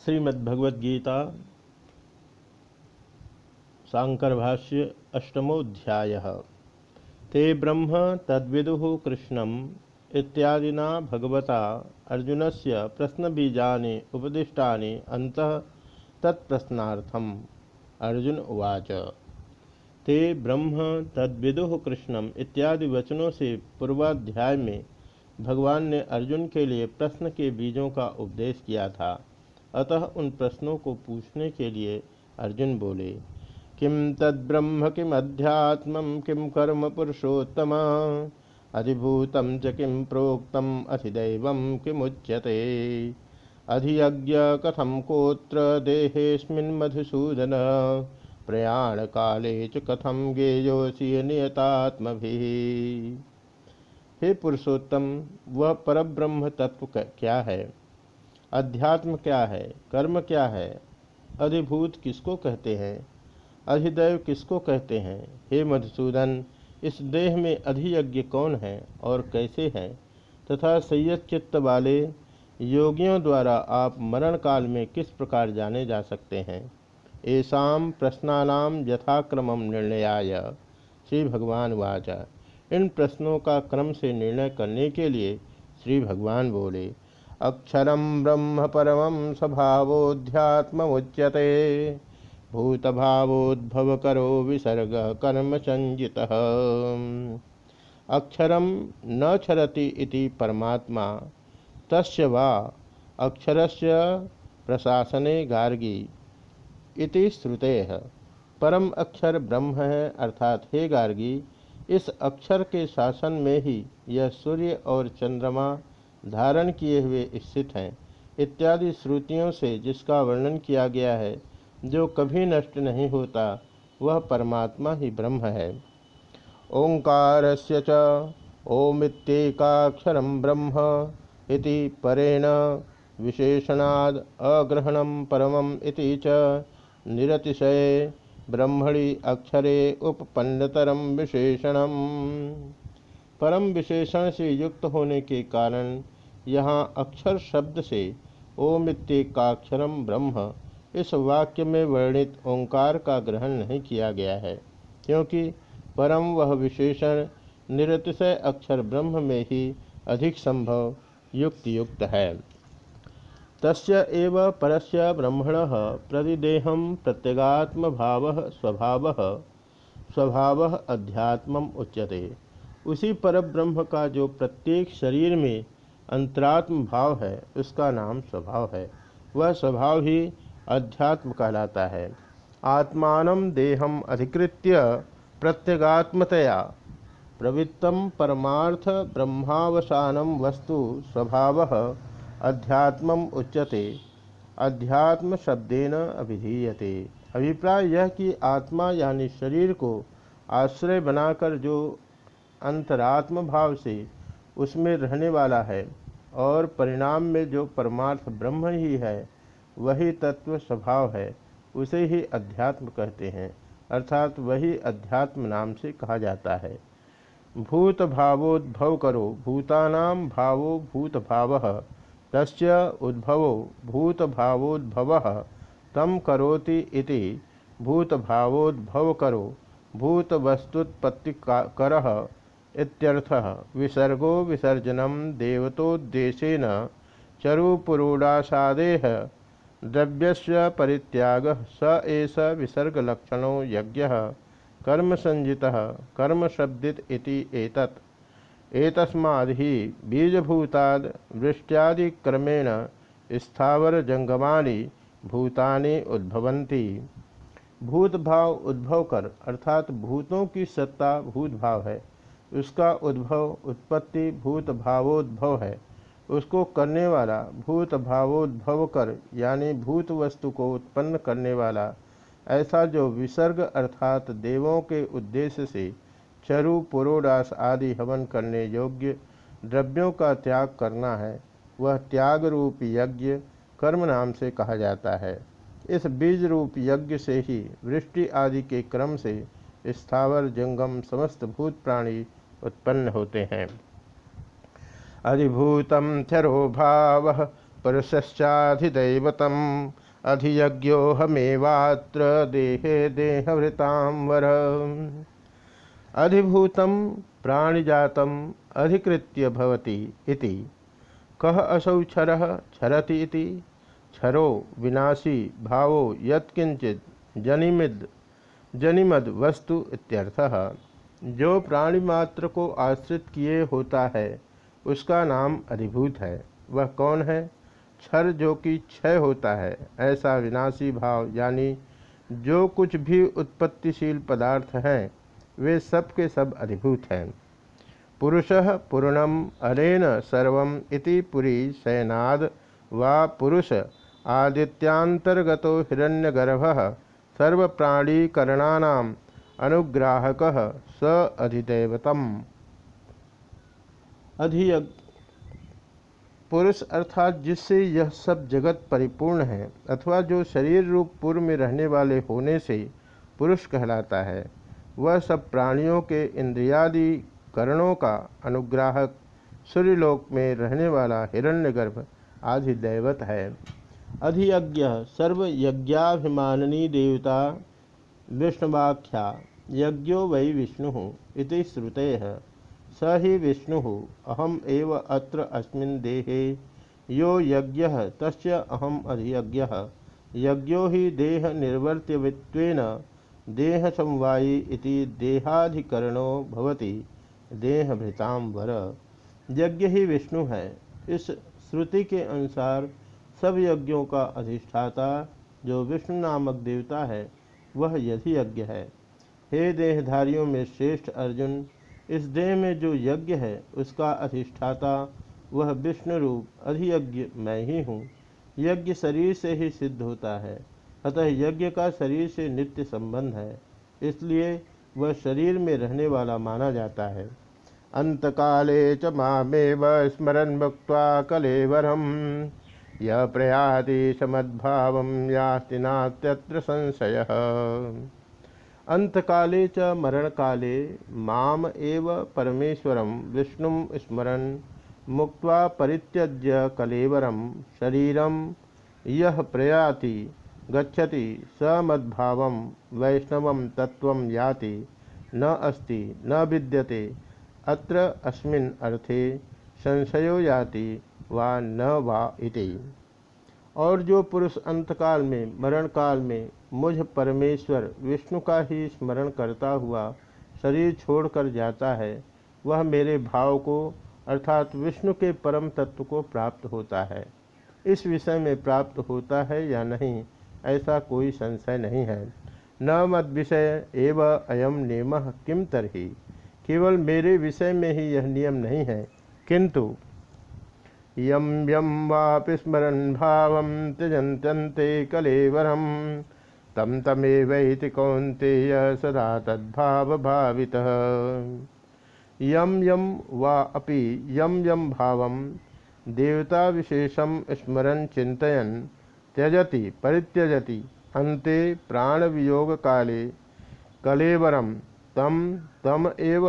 श्रीमद्भगवद्गीता शांकर भाष्य अष्टमोध्याय ते ब्रह्म तद्विदु कृष्ण इत्यादिना भगवता अर्जुन से प्रश्नबीजानि उपदिष्टा अंत तत्प्रश्नार्थम। अर्जुन उवाच, ते ब्रह्म तद्विदु कृष्णम इत्यादि वचनों से पूर्वाध्याय में भगवान ने अर्जुन के लिए प्रश्न के बीजों का उपदेश किया था। अतः उन प्रश्नों को पूछने के लिए अर्जुन बोले किम तद्ब्रह्म किम अध्यात्म किम कर्म पुरुषोत्तम, अधिभूत च किम प्रोक्तम अधिदैव किमुच्यते। अधियज्ञ कथम कोत्र देहेस्मिन् मधुसूदन प्रयाण काले च कथम गेयोसी नियतात्म हे पुरुषोत्तम, वह परब्रह्म तत्व क्या है? अध्यात्म क्या है? कर्म क्या है? अधिभूत किसको कहते हैं? अधिदैव किसको कहते हैं? हे मधुसूदन, इस देह में अधियज्ञ कौन है और कैसे है? तथा संयत चित्त वाले योगियों द्वारा आप मरण काल में किस प्रकार जाने जा सकते हैं? ऐसा प्रश्नानाम यथाक्रम निर्णयाय। श्री भगवान वाचा। इन प्रश्नों का क्रम से निर्णय करने के लिए श्री भगवान बोले अक्षरम ब्रह्म परम करो विसर्ग कर्म संजित अक्षरम न छरति इति परमात्मा, तस्य वा अक्षरस्य प्रशासने गार्गी इति श्रुते। परम अक्षर ब्रह्म है, अर्थात हे गार्गी, इस अक्षर के शासन में ही यह सूर्य और चंद्रमा धारण किए हुए स्थित हैं, इत्यादि श्रुतियों से जिसका वर्णन किया गया है, जो कभी नष्ट नहीं होता, वह परमात्मा ही ब्रह्म है। ओंकार से च ओमित्येकाक्षर ब्रह्म इति परेण विशेषणाद अग्रहण परम इति च निरतिशय ब्रह्मणि अक्षरे उपपन्नतरम विशेषणम। परम विशेषण से युक्त होने के कारण यहाँ अक्षर शब्द से ओमित्येकाक्षरम ब्रह्म इस वाक्य में वर्णित ओंकार का ग्रहण नहीं किया गया है, क्योंकि परम वह विशेषण निरतिशय अक्षर ब्रह्म में ही अधिक संभव युक्त युक्त है। तस्य एव परस्य ब्रह्मण प्रतिदेहम प्रत्यगात्म भाव स्वभाव स्वभाव अध्यात्म उच्यते। उसी पर ब्रह्म का जो प्रत्येक शरीर में अंतरात्म भाव है, उसका नाम स्वभाव है। वह स्वभाव ही अध्यात्म कहलाता है। आत्मान देहम अधिकृत्य प्रत्यगात्मतया। प्रवृत्तम परमार्थ ब्रह्मावसानम वस्तु स्वभाव अध्यात्म उच्यते। अध्यात्म शब्देन अभिधीयते। अभिप्राय यह कि आत्मा यानी शरीर को आश्रय बनाकर जो अंतरात्म भाव से उसमें रहने वाला है और परिणाम में जो परमार्थ ब्रह्म ही है, वही तत्व स्वभाव है, उसे ही अध्यात्म कहते हैं। अर्थात वही अध्यात्म नाम से कहा जाता है। भूत भावोद्भव करो भूतानाम भावो भूत भाव तस् उद्भवो भूत भावोद्भव तम करोति इति भूत भावोद्भव करो भूत वस्तुत्पत्ति कर। इत्यर्थः। विसर्गो विसर्जनम देवतोद्देशन चरुपुरूढ़ासादेह द्रव्य परित्याग स एष विसर्गलक्षणो यज्ञ। कर्म संजिता कर्म शब्दित इति एतत्। एतस्मादि बीजभूताद वृष्ट्यादिक्रमेण स्थावर जंगमानि भूतानि उद्भवन्ति। भूत भाव उद्भव कर अर्थात भूतों की सत्ता भूत भाव है। उसका उद्भव उत्पत्ति भूत भावोद्भव है। उसको करने वाला भूत भावोद्भव कर, यानी भूत वस्तु को उत्पन्न करने वाला, ऐसा जो विसर्ग अर्थात देवों के उद्देश्य से चरु, पुरोडास आदि हवन करने योग्य द्रव्यों का त्याग करना है, वह त्याग रूप यज्ञ कर्म नाम से कहा जाता है। इस बीज रूप यज्ञ से ही वृष्टि आदि के क्रम से स्थावर, जंगम, समस्त भूत प्राणी उत्पन्न होते हैं। अधिभूत थरो भाव पुरुषश्चाधिदैवतम। अधियज्ञोहमेवात्र देहे देहवृतां वर अधिभूतं प्राणिजातम अधिकृत्य भवति इति। कह असौ क्षर क्षरति इति? क्षरो विनाशी भावो यत्किंचित जनिमिद जनिमद वस्तु इत्यर्थः। जो प्राणी मात्र को आश्रित किए होता है, उसका नाम अधिभूत है। वह कौन है? क्षर जो कि क्षय होता है, ऐसा विनाशी भाव, यानी जो कुछ भी उत्पत्तिशील पदार्थ हैं, वे सब के सब अधिभूत हैं। पुरुष पूर्णम अरेन सर्व इति पुरी शयनाद, वा पुरुष आदित्यांतर्गत हिरण्यगर्भ, सर्वप्राणीकरणानाम अनुग्राहक स अधिदेवतम। अधियज्ञ। पुरुष अर्थात जिससे यह सब जगत परिपूर्ण है अथवा जो शरीर रूप पूर्व में रहने वाले होने से पुरुष कहलाता है वह सब प्राणियों के इंद्रियादि करणों का अनुग्राहक सूर्यलोक में रहने वाला हिरण्यगर्भ आदि दैवत है। अधियज्ञ सर्वयज्ञाभिमाननी देवता विष्णुवाख्या। यज्ञो वै विष्णु इति श्रुते। स ही विष्णु, अहम एव अत्र अस्मिन् देहे। यो यज्ञ, तस्य अहम अधियज्ञ यज्ञो ही देह निर्वर्त्यवित्वेन देह समवायी इति देहाधिकरणो भवति देह भृताम वर। यज्ञ ही विष्णु है। इस श्रुति के अनुसार सब यज्ञों का अधिष्ठाता, जो विष्णु नामक देवता है, वह यही यज्ञ है। हे देहधारियों में श्रेष्ठ अर्जुन, इस देह में जो यज्ञ है, उसका अधिष्ठाता, वह विष्णु रूप अधियज्ञ मैं ही हूँ। यज्ञ शरीर से ही सिद्ध होता है, अतः यज्ञ का शरीर से नित्य संबंध है, इसलिए वह शरीर में रहने वाला माना जाता है। अंतकाले च मामेव स्मरण मुक्त कलेवरम यह प्रयाति समद्भाव यास्ति नात्यत्र संशय। अंतकाले च मरणकाले माम एव परमेश्वरम विष्णु स्मरन मुक्त परित्यज्य कलेवरम शरीरम यह प्रयाति गच्छति स मद्भाव वैष्णव तत्व याति न अस्ति न विद्यते अत्र अस्मिन् अर्थे संशयो याति वा न वा इति। और जो पुरुष अंतकाल में मरण काल में मुझ परमेश्वर विष्णु का ही स्मरण करता हुआ शरीर छोड़कर जाता है, वह मेरे भाव को, अर्थात विष्णु के परम तत्व को प्राप्त होता है। इस विषय में प्राप्त होता है या नहीं, ऐसा कोई संशय नहीं है। न मद विषय एव अयम नियम किम तरही। केवल मेरे विषय में ही यह नियम नहीं है, किंतु यम यम वापि स्मरण भाव त्यजंत्यंते कलेवरम। तम तमेवैति कौंतेय सदा तद्भाव भावित यम यम वा अपि यम यम भाव देवता विशेषम स्मरण चिंतन त्यजति परित्यजति। अन्ते प्राण वियोग काले कलेवरम तम तम एव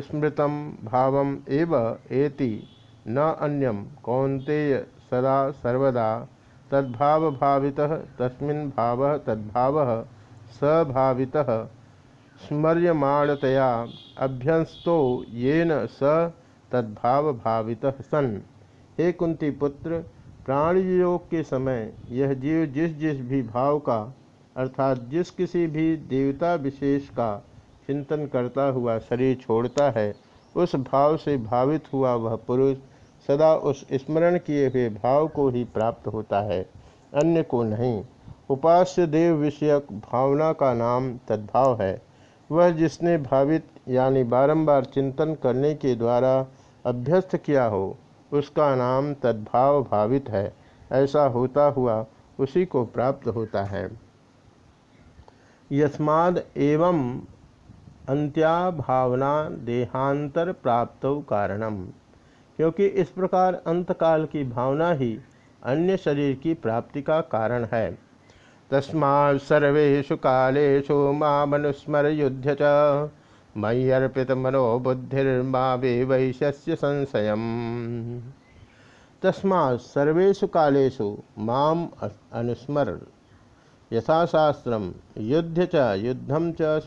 स्मृतम भावम एव एति। न अन्यम कौंतेय सदा सर्वदा तद्भाव भावितः तस्मिन् भावः तद्भावः सभावितः। स्मर्यमाणतया अभ्यस्तो येन स तद्भाव भावितः सन्। हे कुंती पुत्र प्राण योग के समय यह जीव जिस जिस भी भाव का, अर्थात जिस किसी भी देवता विशेष का चिंतन करता हुआ शरीर छोड़ता है, उस भाव से भावित हुआ वह पुरुष सदा उस स्मरण किए हुए भाव को ही प्राप्त होता है, अन्य को नहीं। उपास्य देव विषयक भावना का नाम तद्भाव है। वह जिसने भावित यानी बारंबार चिंतन करने के द्वारा अभ्यस्त किया हो, उसका नाम तद्भाव भावित है। ऐसा होता हुआ उसी को प्राप्त होता है। यस्माद एवं अंत्या भावना देहांतर प्राप्त कारणम। क्योंकि इस प्रकार अंतकाल की भावना ही अन्य शरीर की प्राप्ति का कारण है। तस्मा सर्वेशु कालेशु माँ मनुस्मर युद्ध च। मयि अर्पित मनोबुद्धिर्मा वे वैश्य संशय तस्मा सर्वेशु कालेषु माम अनुस्मर। यथाशास्त्र युद्ध च युद्धम च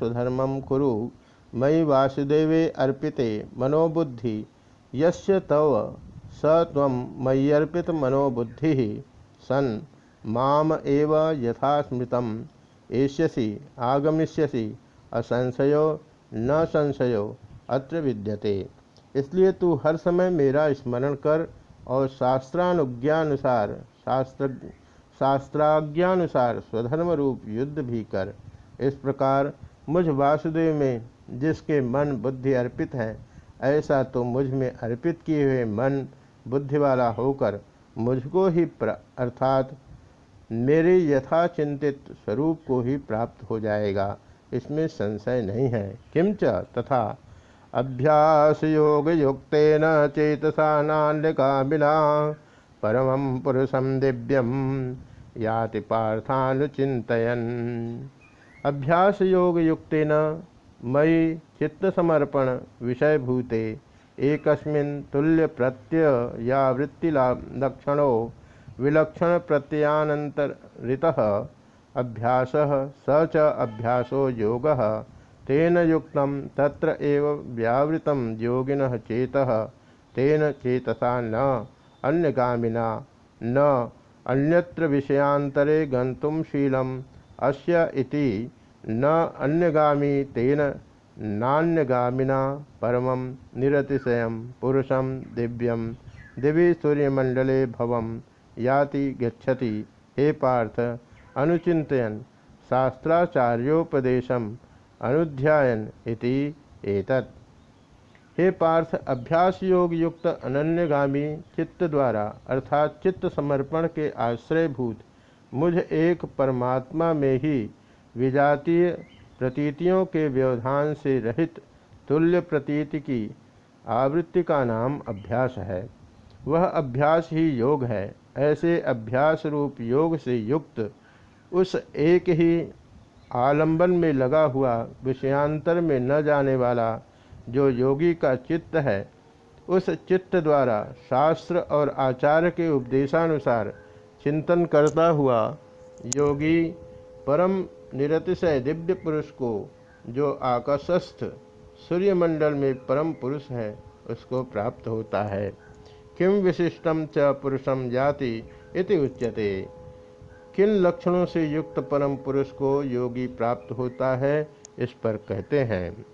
कुरु। मयि वासुदेवे अर्पिते मनोबुद्धि यस्य तव स मय्यर्पित मनोबुद्धि सन् माम एव यथा स्मृतम एष्यसि, आगमिष्यसि, असंशयो, न संशयो, अत्र विद्यते। इसलिए तू हर समय मेरा स्मरण कर और शास्त्रानुज्ञानुसार, शास्त्र, शास्त्राज्ञानुसार स्वधर्म रूप युद्ध भी कर। इस प्रकार मुझ वासुदेव में जिसके मन बुद्धि अर्पित है ऐसा तो मुझमें अर्पित किए हुए मन बुद्धि वाला होकर मुझको ही अर्थात मेरे यथा चिंतित स्वरूप को ही प्राप्त हो जाएगा। इसमें संशय नहीं है। किंच तथा अभ्यास योग युक्त न चेतसा नान्यकामिना परम पुरुषम दिव्यम याति पार्थानुचितयन अभ्यास योग युक्त मयि चित्त समर्पण विषयभूते एकस्मिन् तुल्य प्रत्यय या विलक्षण प्रत्ययानंतरित अभ्यास स च अभ्यासो योग तेन युक्त एव व्यावृत योगिन चेत तेन चेतसा न अन्यगामिना न अन्यत्र विषयांतरे गंतुम शीलम अस्य इति न अन्यगामी तेन नान्यगामिना परमं निरतिशय पुरुषम दिव्यम दिव्य सूर्यमंडले भवम याति गच्छति, हे पार्थ अनुचिंतन शास्त्राचार्योपदेशम अनुध्यायन इति एतत्। हे पार्थ अभ्यास योग युक्त अनन्यगामी चित्त द्वारा, अर्थात चित्त समर्पण के आश्रयभूत, मुझ एक परमात्मा में ही विजातीय प्रतीतियों के व्यवधान से रहित तुल्य प्रतीति की आवृत्ति का नाम अभ्यास है। वह अभ्यास ही योग है। ऐसे अभ्यास रूप योग से युक्त उस एक ही आलंबन में लगा हुआ विषयांतर में न जाने वाला जो योगी का चित्त है, उस चित्त द्वारा शास्त्र और आचार्य के उपदेशानुसार चिंतन करता हुआ योगी परम निरतिशय दिव्य पुरुष को, जो आकाशस्थ सूर्यमंडल में परम पुरुष है, उसको प्राप्त होता है। किम विशिष्टम च पुरुषम जाति इति उच्यते। किन लक्षणों से युक्त परम पुरुष को योगी प्राप्त होता है, इस पर कहते हैं।